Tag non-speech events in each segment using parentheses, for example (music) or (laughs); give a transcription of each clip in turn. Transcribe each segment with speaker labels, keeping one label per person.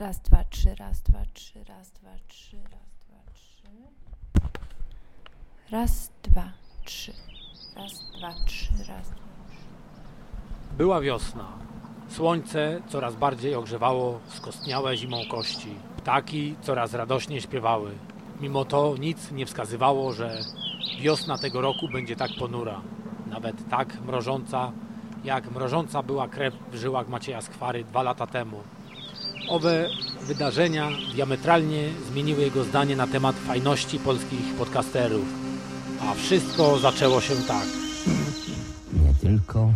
Speaker 1: Raz, dwa, trzy, raz, dwa, trzy, raz, dwa, trzy, raz, dwa, trzy. Raz, dwa, trzy. Raz, dwa, trzy, raz, dwa, trzy.
Speaker 2: Była wiosna. Słońce coraz bardziej ogrzewało skostniałe zimą kości. Ptaki coraz radośnie śpiewały. Mimo to nic nie wskazywało, że wiosna tego roku będzie tak ponura. Nawet tak mrożąca, jak mrożąca była krew w żyłach Macieja Skwary dwa lata temu. Owe wydarzenia diametralnie zmieniły jego zdanie na temat fajności polskich podcasterów. A wszystko zaczęło się tak.
Speaker 3: nie tylko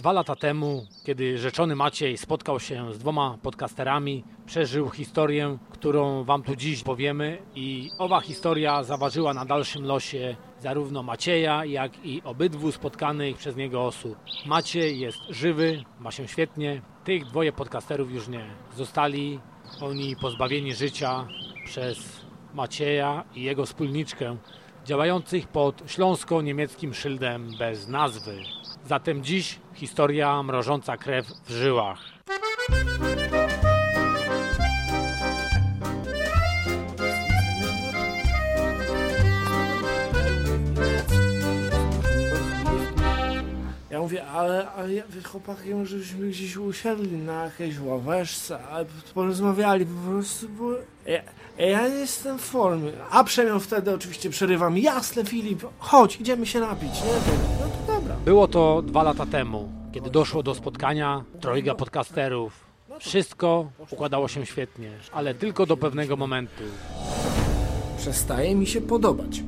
Speaker 2: Dwa lata temu, kiedy rzeczony Maciej spotkał się z dwoma podcasterami, przeżył historię, którą Wam tu dziś powiemy i owa historia zaważyła na dalszym losie zarówno Macieja, jak i obydwu spotkanych przez niego osób. Maciej jest żywy, ma się świetnie, tych dwoje podcasterów już nie. Zostali oni pozbawieni życia przez Macieja i jego wspólniczkę, działających pod śląsko-niemieckim szyldem bez nazwy. Zatem dziś historia mrożąca krew w żyłach.
Speaker 4: Ja mówię, ale, ale ja, chłopaki, może byśmy gdzieś usiedli na jakiejś ławeczce, ale porozmawiali po prostu, bo ja, ja nie jestem w formie. A Przemian wtedy oczywiście przerywam, jasne Filip, chodź, idziemy się napić, nie? Dobra.
Speaker 2: Było to dwa lata temu, kiedy doszło do spotkania trojga podcasterów. Wszystko układało się świetnie, ale tylko do pewnego momentu.
Speaker 4: Przestaje mi się podobać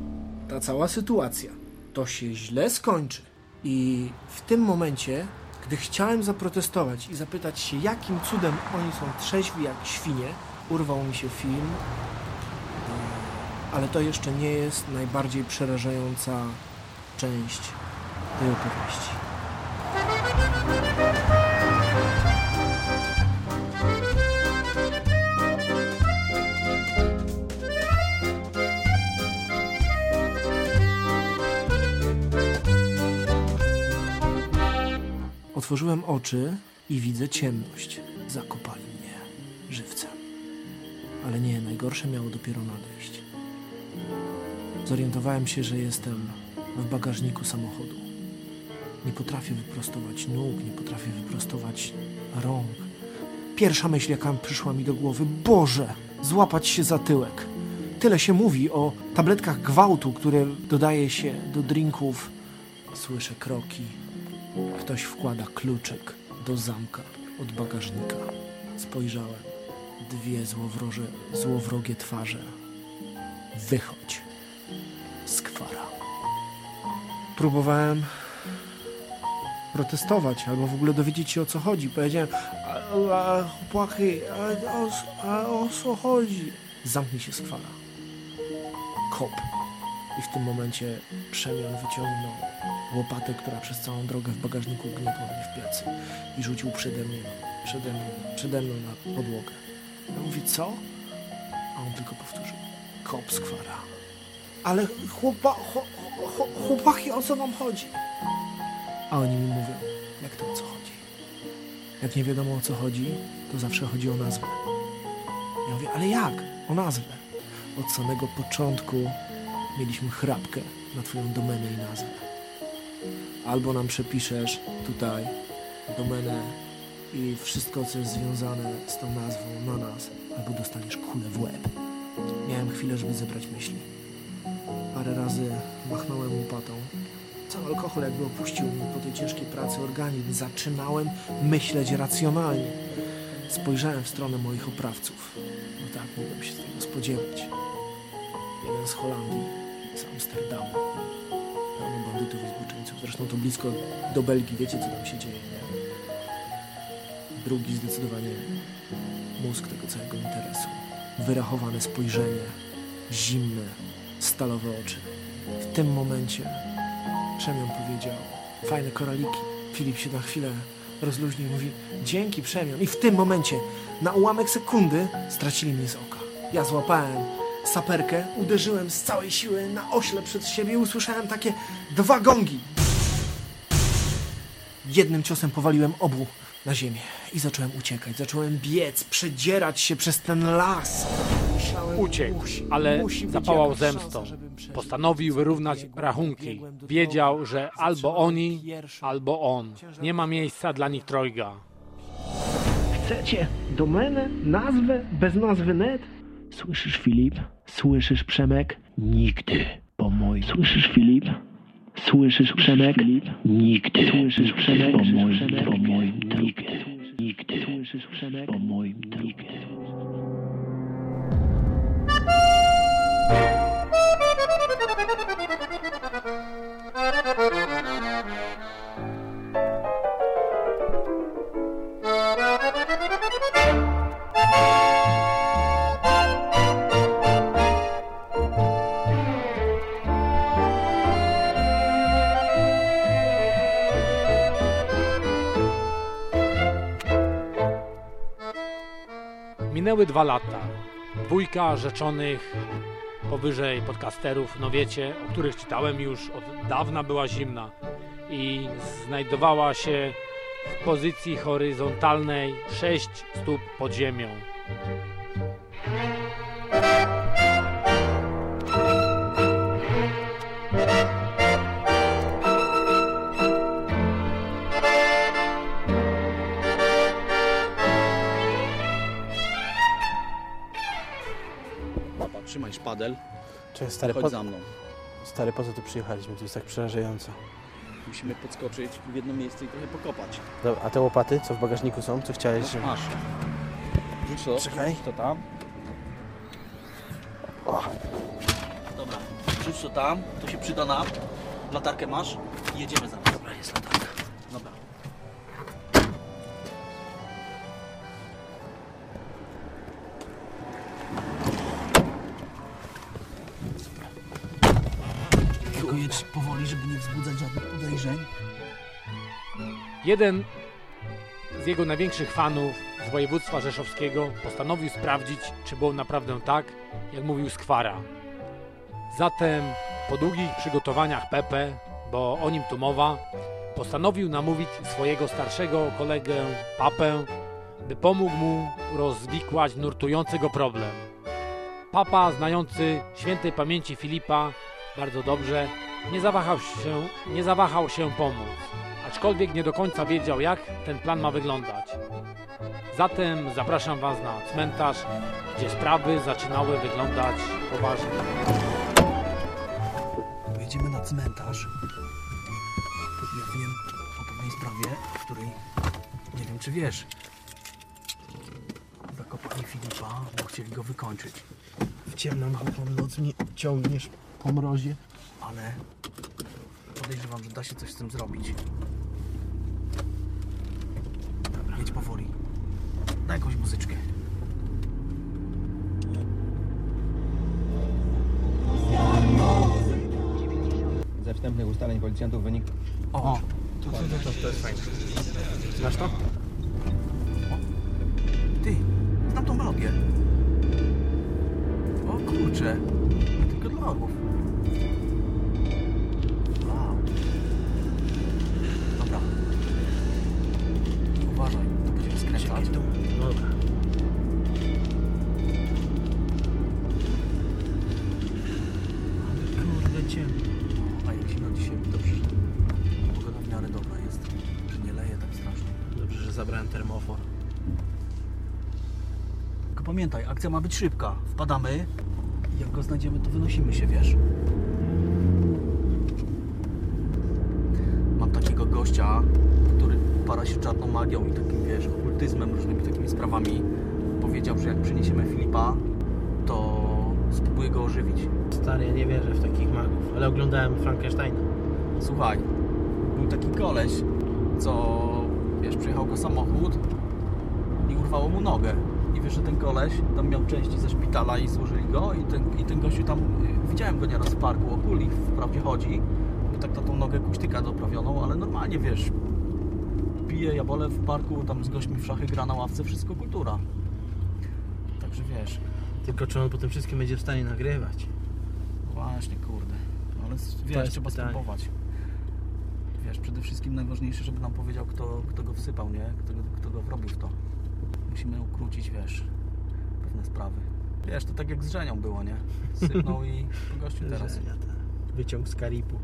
Speaker 4: ta cała sytuacja. To się źle skończy. I w tym momencie, gdy chciałem zaprotestować i zapytać się, jakim cudem oni są trzeźwi jak świnie, urwał mi się film. E, Ale to jeszcze nie jest najbardziej przerażająca część tej opowieści. Otworzyłem oczy i widzę ciemność. Zakopali mnie żywcem. Ale nie, najgorsze miało dopiero nadejść. Zorientowałem się, że jestem w bagażniku samochodu. Nie potrafię wyprostować nóg, nie potrafię wyprostować rąk. Pierwsza myśl, jaka przyszła mi do głowy, Boże, złapać się za tyłek. Tyle się mówi o tabletkach gwałtu, które dodaje się do drinków. Słyszę kroki, Ktoś wkłada kluczyk do zamka od bagażnika. Spojrzałem. Dwie złowroże, złowrogie twarze. Wychodź. Skwara. Próbowałem protestować albo w ogóle dowiedzieć się o co chodzi. Powiedziałem, a, a, chłopaki, a, o, a o co chodzi? Zamknij się skwara. Kop. I w tym momencie Przemian wyciągnął łopatę, która przez całą drogę w bagażniku gniotła mnie w plecy i rzucił przede mnie, przede mną, przede mną na podłogę. Ja mówię, co? A on tylko powtórzył, kop skwara. Ale chłopa, chło, chło, chłopaki, o co wam chodzi? A oni mi mówią, jak to o co chodzi? Jak nie wiadomo o co chodzi, to zawsze chodzi o nazwę. Ja mówię, ale jak? O nazwę. Od samego początku mieliśmy chrapkę na twoją domenę i nazwę. Albo nam przepiszesz tutaj domenę i wszystko, co jest związane z tą nazwą na nas, albo dostaniesz kulę w łeb. Miałem chwilę, żeby zebrać myśli. Parę razy machnąłem łopatą. Cały alkohol jakby opuścił mnie po tej ciężkiej pracy organizm. Zaczynałem myśleć racjonalnie. Spojrzałem w stronę moich oprawców. No tak, mogłem się tego spodziewać. Jeden z Holandii, z Amsterdamu. Pełno bandytów i zboczeńców. Zresztą to blisko do Belgii, wiecie co tam się dzieje, nie? Drugi zdecydowanie mózg tego całego interesu. Wyrachowane spojrzenie, zimne, stalowe oczy. W tym momencie Przemian powiedział, fajne koraliki. Filip się na chwilę rozluźnił i mówi, dzięki Przemian. I w tym momencie, na ułamek sekundy, stracili mnie z oka. Ja złapałem saperkę, uderzyłem z całej siły na ośle przed siebie i usłyszałem takie dwa gongi. Jednym ciosem powaliłem obu na ziemię i zacząłem uciekać. Zacząłem biec, przedzierać się przez ten las.
Speaker 2: Uciekł, ale zapałał zemstą. Postanowił wyrównać rachunki. Wiedział, że albo oni, albo on. Nie ma miejsca dla nich trojga.
Speaker 4: Chcecie domenę, nazwę, bez nazwy net? Słyszysz Filip? Słyszysz Przemek? Nigdy. Po moim. Słyszysz Filip? Słyszysz Przemek? Nigdy. Słyszysz Przemek? Po moim. Po moim. Nigdy. Nigdy. Słyszysz Przemek? Po moim. Nigdy.
Speaker 2: Minęły dwa lata. Dwójka rzeczonych powyżej podcasterów, no wiecie, o których czytałem już od dawna była zimna i znajdowała się w pozycji horyzontalnej 6 stóp pod ziemią.
Speaker 5: Szpadel,
Speaker 6: Cześć, stary,
Speaker 5: chodź
Speaker 6: po,
Speaker 5: za mną.
Speaker 6: stary, po co tu przyjechaliśmy? To jest tak przerażająco.
Speaker 5: Musimy podskoczyć w jedno miejsce i trochę pokopać.
Speaker 6: Dobra, a te łopaty, co w bagażniku są? Co chciałeś? Że...
Speaker 5: Masz. Rzuć to.
Speaker 6: Czekaj.
Speaker 5: Rzuć to tam. Dobra, rzuć to tam, to się przyda nam. Latarkę masz i jedziemy za powoli, żeby nie wzbudzać żadnych podejrzeń.
Speaker 2: Jeden z jego największych fanów z województwa rzeszowskiego postanowił sprawdzić, czy było naprawdę tak, jak mówił Skwara. Zatem po długich przygotowaniach Pepe, bo o nim tu mowa, postanowił namówić swojego starszego kolegę Papę, by pomógł mu rozwikłać nurtujący go problem. Papa, znający świętej pamięci Filipa bardzo dobrze, nie zawahał się, nie zawahał się pomóc aczkolwiek nie do końca wiedział, jak ten plan ma wyglądać. Zatem zapraszam Was na cmentarz, gdzie sprawy zaczynały wyglądać poważnie.
Speaker 5: Pojedziemy na cmentarz. Ja wiem o pewnej sprawie, w której nie wiem czy wiesz. Zakopali Filipa, bo chcieli go wykończyć.
Speaker 6: W ciemną głuchą noc mnie ciągniesz po mrozie.
Speaker 5: Ale podejrzewam, że da się coś z tym zrobić. Dobra, jedź powoli. Daj jakąś muzyczkę.
Speaker 7: Ze wstępnych ustaleń policjantów wynik
Speaker 5: O,
Speaker 6: Znasz to?
Speaker 5: ty, znam tą melodię. O kurczę, orłów. Wow. Dobra. Uważaj, to będziemy skręcać.
Speaker 6: Dobra.
Speaker 5: Kurde ciemno. A jak zimno dzisiaj, dobrze, że pogoda w miarę dobra jest, że nie leje tak strasznie.
Speaker 6: Dobrze, że zabrałem termofor.
Speaker 5: Tylko pamiętaj, akcja ma być szybka. Wpadamy i jak go znajdziemy, to wynosimy się, wiesz? Mam takiego gościa, który para się czarną magią i takim, wiesz, okultyzmem, różnymi takimi sprawami. Powiedział, że jak przyniesiemy Filipa, to spróbuję go ożywić.
Speaker 6: Stary, ja nie wierzę w takich magów, ale oglądałem Frankensteina.
Speaker 5: Słuchaj, był taki koleś, co, wiesz, przyjechał go samochód i urwało mu nogę. I wiesz, że ten koleś tam miał części ze szpitala i złożyli go i ten, i ten gościu tam, y, widziałem go nieraz w parku, o kuli wprawdzie chodzi, bo tak na tą nogę kuśtyka doprawioną, ale normalnie wiesz, pije jabole w parku, tam z gośćmi w szachy gra na ławce, wszystko kultura. Także wiesz,
Speaker 8: Tylko czy on po tym wszystkim będzie w stanie nagrywać?
Speaker 5: właśnie kurde, No ale wiesz, trzeba
Speaker 8: pytanie.
Speaker 5: spróbować. Wiesz, przede wszystkim najważniejsze, żeby nam powiedział, kto, kto go wsypał, nie? Kto, go- kto go wrobił w to. Musimy ukrócić, wiesz, pewne sprawy. Wiesz, to tak jak z Żenią było, nie? (laughs) Sypnął i po gościu teraz.
Speaker 8: Żenia, ten Wyciąg z Karibu.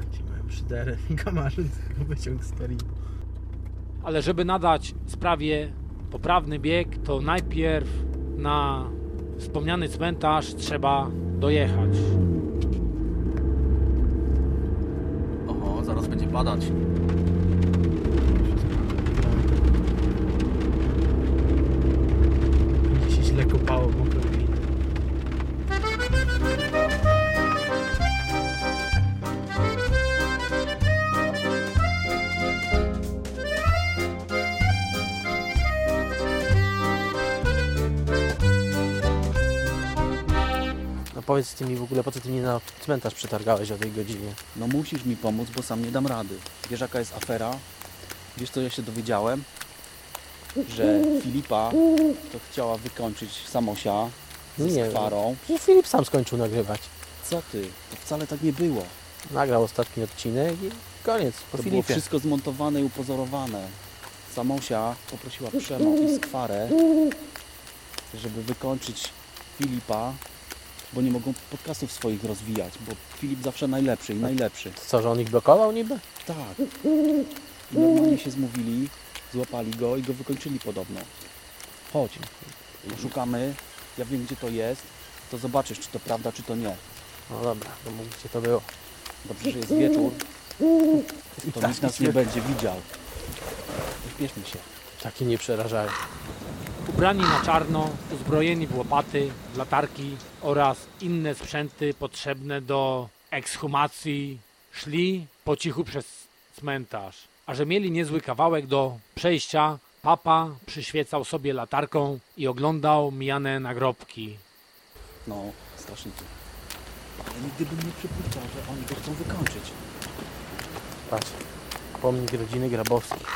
Speaker 8: A Ci mają przyderę (laughs) i kamarzyn, tylko wyciąg z Karibu.
Speaker 2: Ale żeby nadać sprawie poprawny bieg, to najpierw na wspomniany cmentarz trzeba dojechać.
Speaker 5: Oho, zaraz będzie padać.
Speaker 8: Będzie się źle kopało mokrą.
Speaker 6: No powiedz ty mi w ogóle, po co ty mnie na cmentarz przetargałeś o tej godzinie?
Speaker 5: No musisz mi pomóc, bo sam nie dam rady. Wiesz jaka jest afera? Wiesz co ja się dowiedziałem? Że Filipa to chciała wykończyć Samosia ze
Speaker 6: Nie
Speaker 5: skwarą.
Speaker 6: Przecież Filip sam skończył nagrywać.
Speaker 5: Co ty? To wcale tak nie było.
Speaker 6: Nagrał ostatni odcinek i koniec, po
Speaker 5: To było
Speaker 6: Filipie.
Speaker 5: wszystko zmontowane i upozorowane. Samosia poprosiła Przemo i skwarę, żeby wykończyć Filipa, bo nie mogą podcastów swoich rozwijać, bo Filip zawsze najlepszy i najlepszy.
Speaker 6: Co, że on ich blokował niby?
Speaker 5: Tak. I normalnie się zmówili, złapali go i go wykończyli podobno. Chodź, szukamy, ja wiem gdzie to jest, to zobaczysz czy to prawda, czy to nie.
Speaker 6: No dobra, to mów gdzie to było.
Speaker 5: Dobrze, że jest wieczór, to nikt nas nie będzie widział. Śpieszmy się.
Speaker 6: Taki nie przerażają.
Speaker 2: Ubrani na czarno, uzbrojeni w łopaty, latarki oraz inne sprzęty potrzebne do ekshumacji, szli po cichu przez cmentarz. A że mieli niezły kawałek do przejścia, papa przyświecał sobie latarką i oglądał mijane nagrobki.
Speaker 5: No, strasznie tu. Ale nigdy bym nie przypuszczał, że oni go chcą wykończyć.
Speaker 6: Patrz, pomnik rodziny Grabowskich.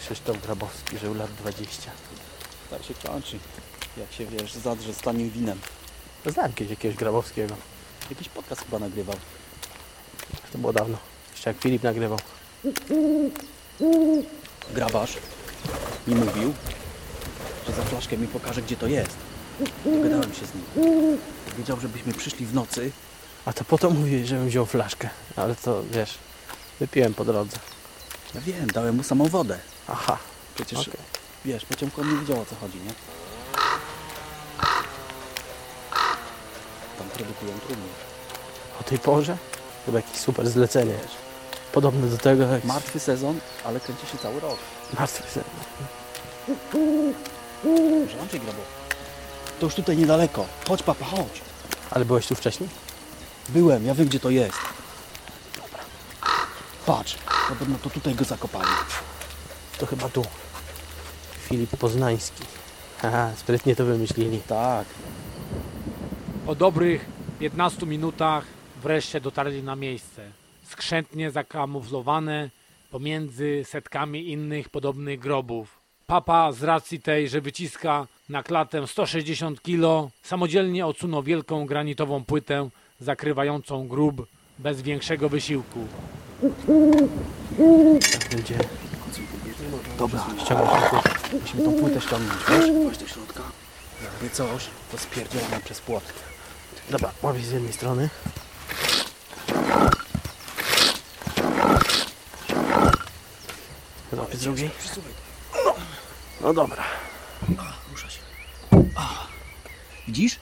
Speaker 6: Krzysztof Grabowski, żył lat 20.
Speaker 5: Tak się kończy. Jak się wiesz, zadrze z tanim winem.
Speaker 6: Znałem kiedyś jakiegoś Grabowskiego.
Speaker 5: Jakiś podcast chyba nagrywał.
Speaker 6: To było dawno. Jeszcze jak Filip nagrywał.
Speaker 5: grabarz mi mówił, że za flaszkę mi pokaże, gdzie to jest. Dogadałem się z nim. Wiedział, żebyśmy przyszli w nocy.
Speaker 6: A to po to mówiłeś, żebym wziął flaszkę. Ale to wiesz, wypiłem po drodze.
Speaker 5: Ja wiem, dałem mu samą wodę.
Speaker 6: Aha,
Speaker 5: Przecież,
Speaker 6: okej.
Speaker 5: wiesz, pociąg nie wiedział o co chodzi, nie? Tam produkują trumny.
Speaker 6: O tej porze? Chyba jakieś super zlecenie.
Speaker 5: Wiesz,
Speaker 6: Podobne do tego jak...
Speaker 5: martwy sezon, ale kręci się cały rok.
Speaker 6: Martwy sen.
Speaker 5: Może Andrzej grabo. To już tutaj niedaleko. Chodź papa, chodź.
Speaker 6: Ale byłeś tu wcześniej?
Speaker 5: Byłem, ja wiem gdzie to jest. Patrz, podobno to tutaj go zakopali.
Speaker 6: To chyba tu. Filip Poznański. Haha, sprytnie to wymyślili.
Speaker 5: Tak,
Speaker 2: Po dobrych 15 minutach wreszcie dotarli na miejsce. Skrzętnie zakamuflowane pomiędzy setkami innych podobnych grobów. Papa z racji tej, że wyciska na klatę 160 kg, samodzielnie odsunął wielką granitową płytę zakrywającą grób bez większego wysiłku.
Speaker 6: Tak będzie
Speaker 5: dobra.
Speaker 6: ściągać na płytę.
Speaker 5: Musimy tą płytę ściągnąć, wiesz? Do środka. Jakby coś, to spierdzielamy przez płot.
Speaker 6: Dobra, łapię z jednej strony. Z drugiej. No dobra.
Speaker 5: Rusza się. Widzisz?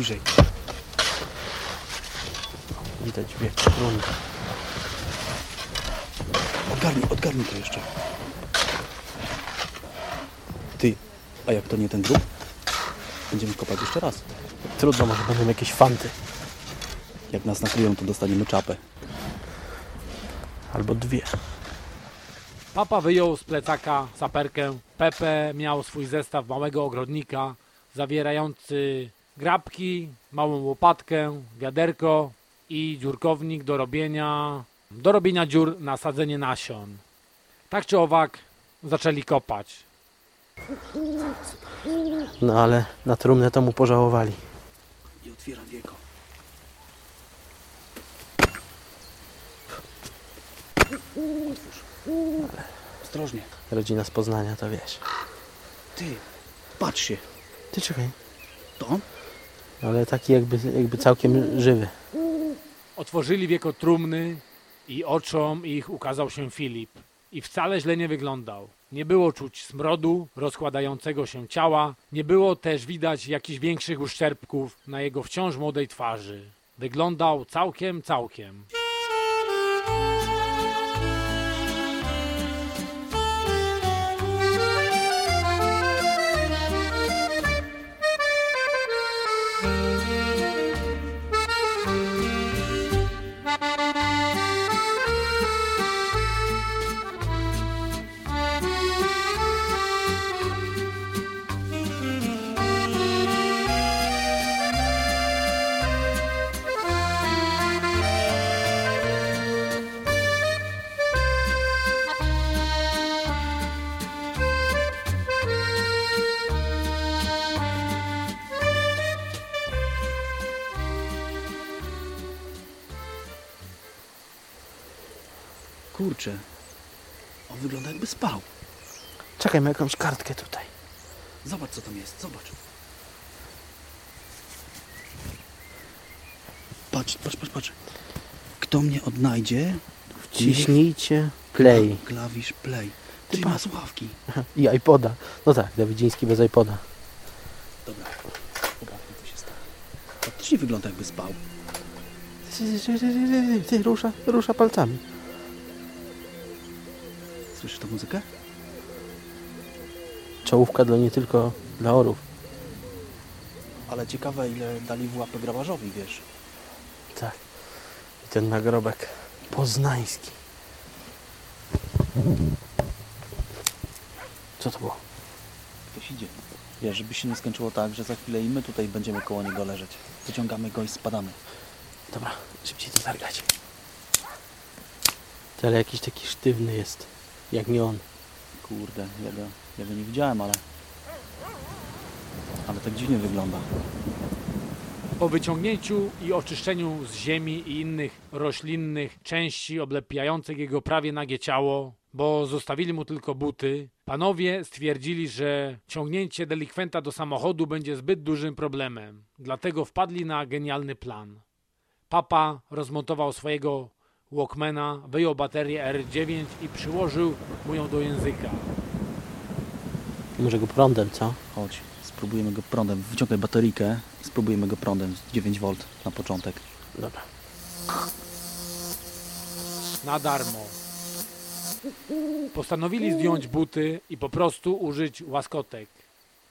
Speaker 5: Bliżej.
Speaker 6: Widać wiek trumny.
Speaker 5: Odgarnij, odgarnij to jeszcze. Ty, a jak to nie ten grób? Będziemy kopać jeszcze raz.
Speaker 6: Trudno, może będą jakieś fanty.
Speaker 5: Jak nas nakryją, to dostaniemy czapę.
Speaker 6: Albo dwie.
Speaker 2: Papa wyjął z plecaka saperkę. Pepe miał swój zestaw małego ogrodnika zawierający grabki, małą łopatkę, wiaderko i dziurkownik do robienia, do robienia dziur na sadzenie nasion. Tak czy owak zaczęli kopać.
Speaker 6: No ale na trumnę to mu pożałowali.
Speaker 5: Nie otwieram jego. Otwórz. Ostrożnie.
Speaker 6: Rodzina z Poznania, to wiesz.
Speaker 5: Ty, patrz się.
Speaker 6: Ty czekaj.
Speaker 5: To on?
Speaker 6: Ale taki jakby, jakby całkiem żywy.
Speaker 2: Otworzyli wieko trumny i oczom ich ukazał się Filip. I wcale źle nie wyglądał. Nie było czuć smrodu rozkładającego się ciała, nie było też widać jakichś większych uszczerbków na jego wciąż młodej twarzy. Wyglądał całkiem, całkiem.
Speaker 5: Kurczę. On wygląda jakby spał.
Speaker 6: Czekaj, ma jakąś kartkę tutaj.
Speaker 5: Zobacz co tam jest, zobacz. Patrz, patrz, patrz, patrz. Kto mnie odnajdzie?
Speaker 6: Wciśnijcie play.
Speaker 5: Klawisz play.
Speaker 6: Ty
Speaker 5: Ty ma słuchawki.
Speaker 6: I iPoda. No tak, Dawidziński bez iPoda.
Speaker 5: Dobra. Zobaczmy co się stało. Faktycznie wygląda jakby spał.
Speaker 6: Ty, rusza, rusza palcami.
Speaker 5: Słyszysz tę muzykę?
Speaker 6: Czołówka dla nie tylko dla orów.
Speaker 5: Ale ciekawe ile dali w łapę grabarzowi, wiesz.
Speaker 6: Tak. I ten nagrobek poznański. Co to było?
Speaker 5: Ktoś idzie. Wiesz, żeby się nie skończyło tak, że za chwilę i my tutaj będziemy koło niego leżeć. Wyciągamy go i spadamy.
Speaker 6: Dobra, szybciej to targać. Ty, Ale jakiś taki sztywny jest. Jak nie on.
Speaker 5: Kurde, ja go, ja go nie widziałem, ale... Ale tak dziwnie wygląda.
Speaker 2: Po wyciągnięciu i oczyszczeniu z ziemi i innych roślinnych części oblepiających jego prawie nagie ciało, bo zostawili mu tylko buty, panowie stwierdzili, że ciągnięcie delikwenta do samochodu będzie zbyt dużym problemem. Dlatego wpadli na genialny plan. Papa rozmontował swojego Walkmana, wyjął baterię R9 i przyłożył mu ją do języka.
Speaker 6: Może go prądem, co?
Speaker 5: Chodź, spróbujemy go prądem. Wyciągaj bateryjkę i spróbujemy go prądem z 9V na początek.
Speaker 6: Dobra.
Speaker 2: na darmo. Postanowili zdjąć buty i po prostu użyć łaskotek.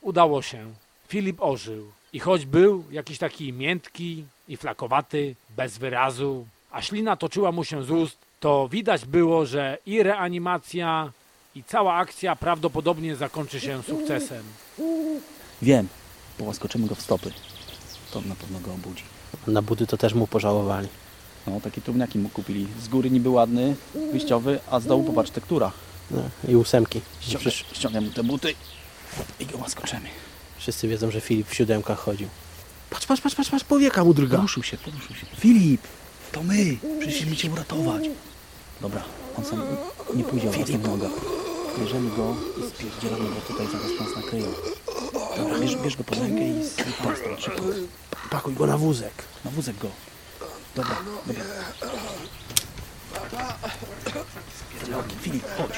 Speaker 2: Udało się. Filip ożył. I choć był jakiś taki miętki i flakowaty, bez wyrazu, a ślina toczyła mu się z ust, to widać było, że i reanimacja, i cała akcja prawdopodobnie zakończy się sukcesem.
Speaker 5: Wiem, połaskoczymy go w stopy. To na pewno go obudzi.
Speaker 6: Na buty to też mu pożałowali.
Speaker 5: No, takie trumniaki mu kupili. Z góry niby ładny, wyjściowy, a z dołu popatrz, tektura.
Speaker 6: No, I ósemki. Przecież
Speaker 5: ściągaj mu te buty i go łaskoczymy.
Speaker 6: wszyscy wiedzą, że Filip w siódemkach chodził. Patrz, patrz, patrz, patrz, patrz powieka mu drga.
Speaker 5: Poruszył się, poruszył się. Filip, to my, przyszliśmy cię uratować. Dobra, on sam nie pójdzie o własnych nogach. Bierzemy go i spierdzielamy go tutaj, zaraz nas nakryją. Dobra, bierz, bierz go pod rękę i zrypaj stąd szybko.
Speaker 6: Pakuj go na wózek.
Speaker 5: Na wózek go. Dobra, dobra. Spierdzielamy. Filip, chodź.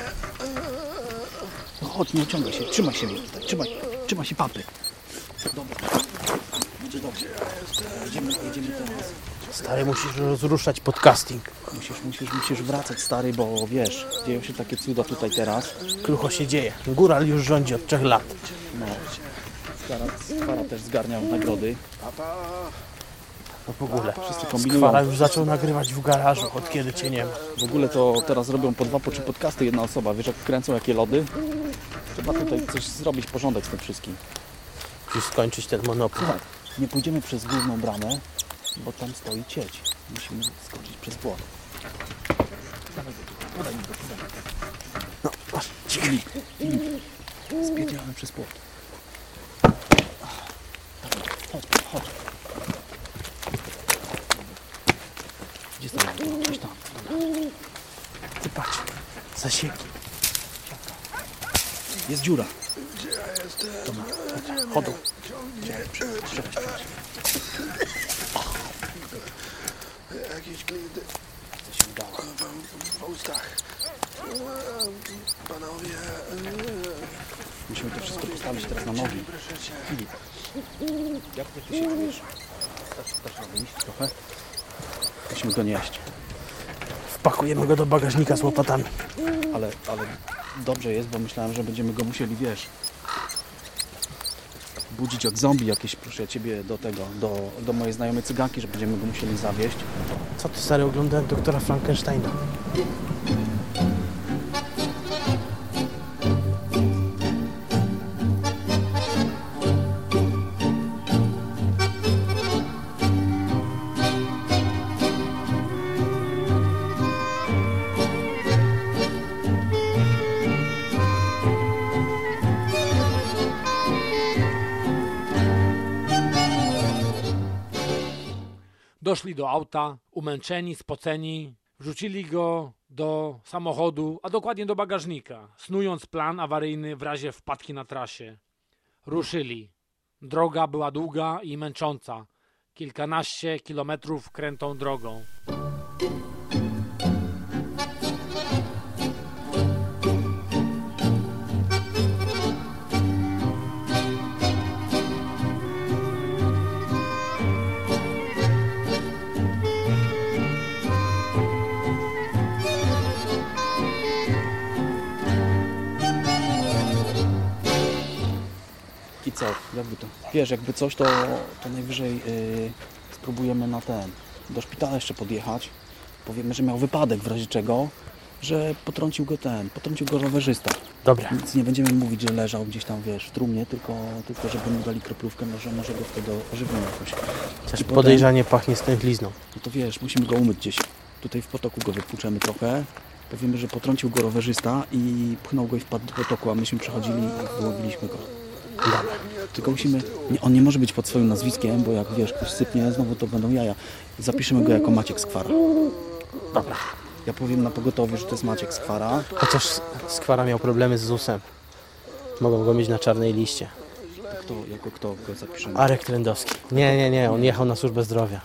Speaker 5: No chodź, nie ociągaj się, trzymaj się trzymaj, trzymaj się papy. Dobra. Będzie dobrze. Jedziemy, jedziemy teraz.
Speaker 6: Stary, musisz rozruszać podcasting.
Speaker 5: Musisz, musisz, musisz wracać stary, bo wiesz, dzieją się takie cuda tutaj teraz.
Speaker 6: Krucho się dzieje. Góral już rządzi od trzech lat.
Speaker 5: No. Skara, Skara też zgarnia nagrody.
Speaker 6: No w ogóle.
Speaker 5: Wszyscy kombinują.
Speaker 6: Skwara już zaczął nagrywać w garażu, od kiedy cię nie ma.
Speaker 5: W ogóle to teraz robią po dwa, po trzy podcasty jedna osoba. Wiesz jak kręcą jakie lody? Trzeba tutaj coś zrobić, porządek z tym wszystkim.
Speaker 6: Musisz skończyć ten monopol.
Speaker 5: Słuchaj, nie pójdziemy przez główną bramę, bo tam stoi cieć. Musimy skoczyć przez płot. Podaj mi go, podaj mi.
Speaker 6: No, masz.
Speaker 5: Filip, spierdzielamy przez płot. Dawaj, chodź, chodź. Gdzie tam? Gdzieś tam. Dobra.
Speaker 6: Ty patrz. Zasieki.
Speaker 5: Jest dziura. Dobra, chodź, chodą. Przechodź, przechodź, przechodź.
Speaker 9: Jakieś glidy
Speaker 5: Co się udało?
Speaker 9: w ustach. Panowie,
Speaker 5: Musimy to wszystko postawić teraz na nogi. Filip, jak ty się czujesz? Dasz, dasz radę iść trochę? Musimy go nieść,
Speaker 6: Wpakujemy go do bagażnika z łopatami.
Speaker 5: ale, ale dobrze jest, bo myślałem, że będziemy go musieli, wiesz, budzić jak zombie jakieś, proszę ciebie, do tego, do, do mojej znajomej cyganki, że będziemy go musieli zawieść.
Speaker 6: Co ty stary oglądałem doktora Frankensteina?
Speaker 2: Do auta, umęczeni, spoceni, wrzucili go do samochodu, a dokładnie do bagażnika, snując plan awaryjny w razie wpadki na trasie. Ruszyli. Droga była długa i męcząca. Kilkanaście kilometrów krętą drogą.
Speaker 5: Jakby to, wiesz, jakby coś, to, to najwyżej yy, spróbujemy na ten, do szpitala jeszcze podjechać. Powiemy, że miał wypadek w razie czego, że potrącił go ten, potrącił go rowerzysta.
Speaker 6: Dobra.
Speaker 5: Nic nie będziemy mówić, że leżał gdzieś tam, wiesz, w trumnie, tylko, tylko żeby mu dali kroplówkę, może, może go wtedy ożywimy jakoś. Potem-
Speaker 6: podejrzanie pachnie stęchlizną.
Speaker 5: No to wiesz, musimy go umyć gdzieś. Tutaj w potoku go wypłuczemy trochę. Powiemy, że potrącił go rowerzysta i pchnął go i wpadł do potoku, a myśmy przechodzili i wyłowiliśmy go. Dobra. Tylko musimy... Nie, on nie może być pod swoim nazwiskiem, bo jak wiesz, ktoś sypnie, znowu to będą jaja. Zapiszemy go jako Maciek Skwara.
Speaker 6: Dobra.
Speaker 5: Ja powiem na pogotowie, że to jest Maciek Skwara.
Speaker 6: Chociaż Skwara miał problemy z ZUS-em. Mogą go mieć na czarnej liście.
Speaker 5: To kto, jako kto go zapiszemy?
Speaker 6: Arek Trendowski. Nie, nie, nie, on jechał na służbę zdrowia.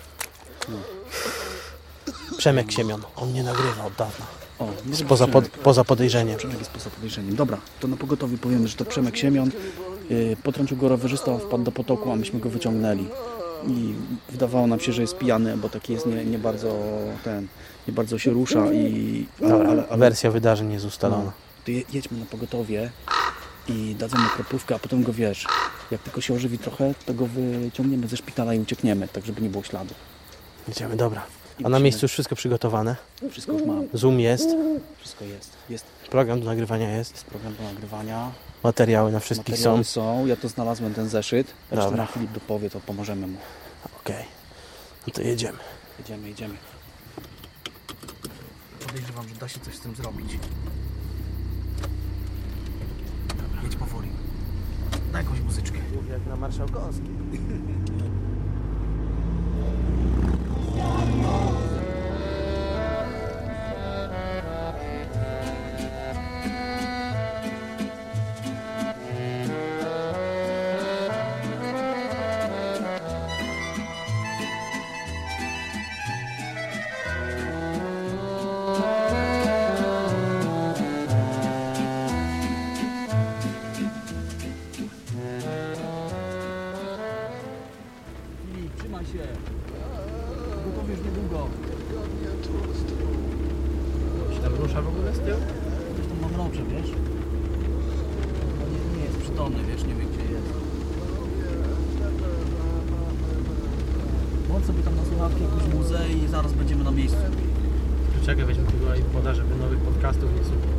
Speaker 6: Przemek Siemion. On nie nagrywa od dawna.
Speaker 5: O,
Speaker 6: Poza, pod, poza podejrzeniem.
Speaker 5: Przemek jest poza podejrzeniem. Dobra, to na pogotowie powiemy, że to Przemek Siemion. Yy, potrącił go rowerzysta, wpadł do potoku, a myśmy go wyciągnęli. I wydawało nam się, że jest pijany, bo taki jest nie, nie bardzo ten, nie bardzo się rusza i...
Speaker 6: Dobra,
Speaker 5: ale, ale
Speaker 6: wersja wydarzeń jest ustalona.
Speaker 5: no, to je, jedźmy na pogotowie i dadzą mu kroplówkę, a potem go wiesz, jak tylko się ożywi trochę, to go wyciągniemy ze szpitala i uciekniemy, tak żeby nie było śladu.
Speaker 6: Idziemy, dobra. A na miejscu już wszystko przygotowane.
Speaker 5: Wszystko już mam,
Speaker 6: Zoom jest,
Speaker 5: wszystko jest. Jest,
Speaker 6: program do nagrywania jest,
Speaker 5: jest program do nagrywania.
Speaker 6: Materiały na wszystkich
Speaker 5: Materiały
Speaker 6: są.
Speaker 5: są. Ja to znalazłem ten zeszyt.
Speaker 6: Dobra.
Speaker 5: nam Filip dopowie, to pomożemy mu.
Speaker 6: Okej. No to jedziemy.
Speaker 5: Jedziemy, jedziemy. Podejrzewam, że da się coś z tym zrobić. Dobra, jedź powoli. Na jakąś muzyczkę.
Speaker 6: Jak na Marszałkowskiej. (laughs) Czekaj, weźmy tego iPoda, żeby nowych podcastów nie słuchał.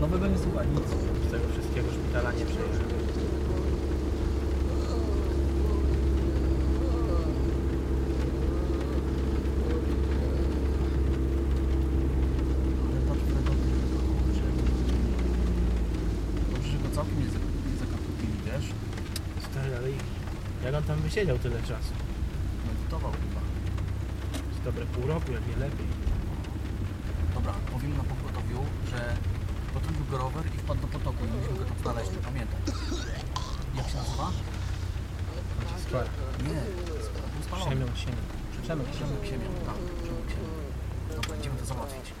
Speaker 5: Nowego nie słuchaj, nic.
Speaker 6: Z tego wszystkiego szpitala nie
Speaker 5: go całkiem nie, zak- nie zakaputili, wiesz?
Speaker 6: Stary, ale jak on tam wysiedział tyle czasu?
Speaker 5: Medytował chyba.
Speaker 6: Z dobre pół roku, jak nie lepiej.
Speaker 5: Dobra, powiemy na pogotowiu, że potrącił go rower i wpadł do potoku i myśmy go tam znaleźli, pamiętam. Jak się nazywa?
Speaker 6: Skład.
Speaker 5: Nie, był spalony.
Speaker 6: Przemiał się.
Speaker 5: Przemek, Przemek Siemian, tak, Przemek Siemian. Dobra, idziemy to załatwić.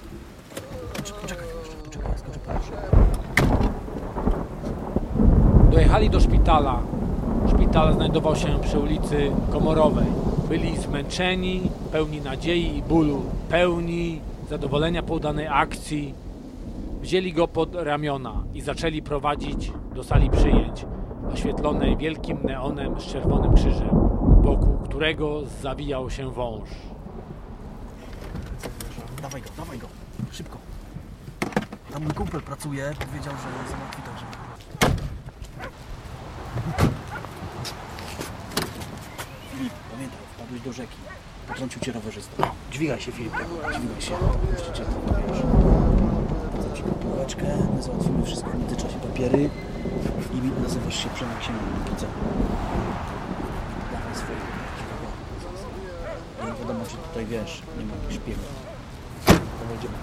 Speaker 5: Poczekaj, poczekaj jeszcze, poczekaj, ja skoczę po
Speaker 2: Dojechali do szpitala. Szpital znajdował się przy ulicy Komorowej. Byli zmęczeni, pełni nadziei i bólu, pełni zadowolenia po udanej akcji. Wzięli go pod ramiona i zaczęli prowadzić do sali przyjęć, oświetlonej wielkim neonem z czerwonym krzyżem, wokół którego zawijał się wąż.
Speaker 5: Dawaj go, dawaj go, szybko. Tam mój kumpel pracuje, powiedział, że załatwi tak, żeby... Filip, pamiętaj, wpadłeś do rzeki. Potrącił cię rowerzysta. Dźwigaj się, Filip, dźwigaj się. Ci półeczkę, my załatwimy wszystko w międzyczasie papiery i nazywasz się Przemek Siemian, póki co. Dawaj swoje. Nie wiadomo, czy tutaj wiesz, nie ma będziemy.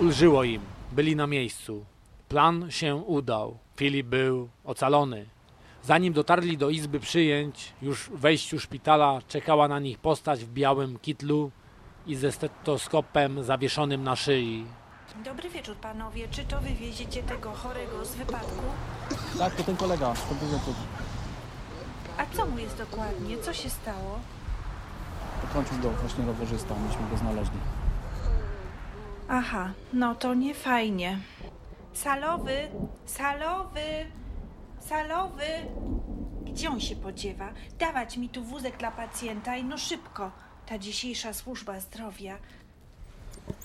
Speaker 2: Ulżyło im, byli na miejscu. Plan się udał. Filip był ocalony. Zanim dotarli do izby przyjęć, już w wejściu szpitala czekała na nich postać w białym kitlu i ze stetoskopem zawieszonym na szyi.
Speaker 1: Dobry wieczór panowie. Czy to wy wieziecie tego chorego z wypadku?
Speaker 5: Tak, to ten kolega, to był wieczór.
Speaker 1: A co mu jest dokładnie? Co się stało?
Speaker 5: Potrącił go właśnie rowerzysta, myśmy go znaleźli.
Speaker 1: Aha, no to nie fajnie. Salowy, salowy, salowy. Gdzie on się podziewa? Dawać mi tu wózek dla pacjenta i no szybko. Ta dzisiejsza służba zdrowia.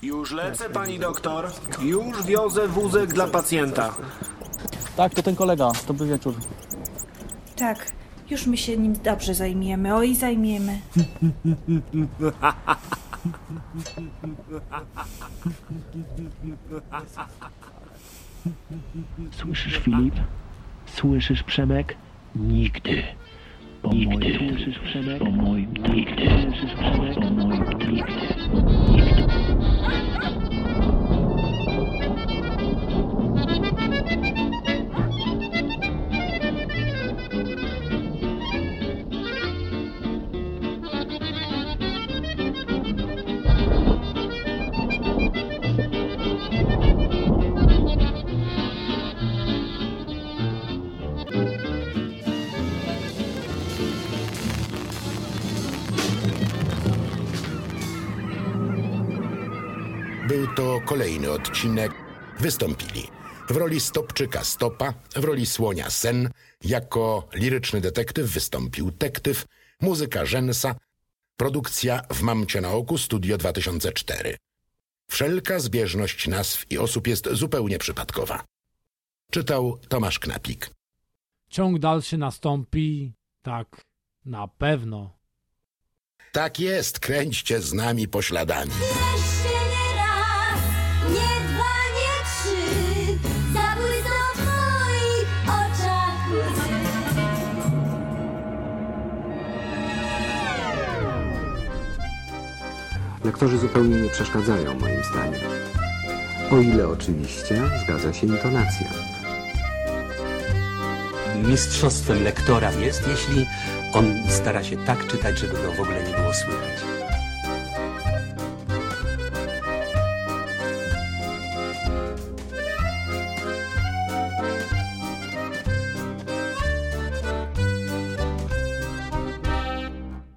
Speaker 4: Już lecę, pani doktor. Już wiozę wózek dla pacjenta.
Speaker 5: Tak, to ten kolega, to był wieczór.
Speaker 1: Tak, już my się nim dobrze zajmiemy. Oj, zajmiemy.
Speaker 10: Słyszysz, Filip? Słyszysz, Przemek? Nigdy. Po nigdy. Słyszysz, Przemek? Po moim nigdy. Słyszysz, Przemek? Po moim nigdy. Nigdy.
Speaker 11: Kolejny odcinek. Wystąpili w roli Stopczyka Stopa, w roli Słonia Sen, jako liryczny detektyw wystąpił Tektyw, muzyka Rzęsa, produkcja w Mamcie na Oku Studio 2004. Wszelka zbieżność nazw i osób jest zupełnie przypadkowa. Czytał Tomasz Knapik.
Speaker 2: Ciąg dalszy nastąpi, tak, na pewno.
Speaker 11: Tak jest, kręćcie z nami pośladami.
Speaker 12: Lektorzy zupełnie nie przeszkadzają moim zdaniem. O ile oczywiście zgadza się intonacja.
Speaker 13: Mistrzostwem lektora jest, jeśli on stara się tak czytać, żeby go w ogóle nie było słychać.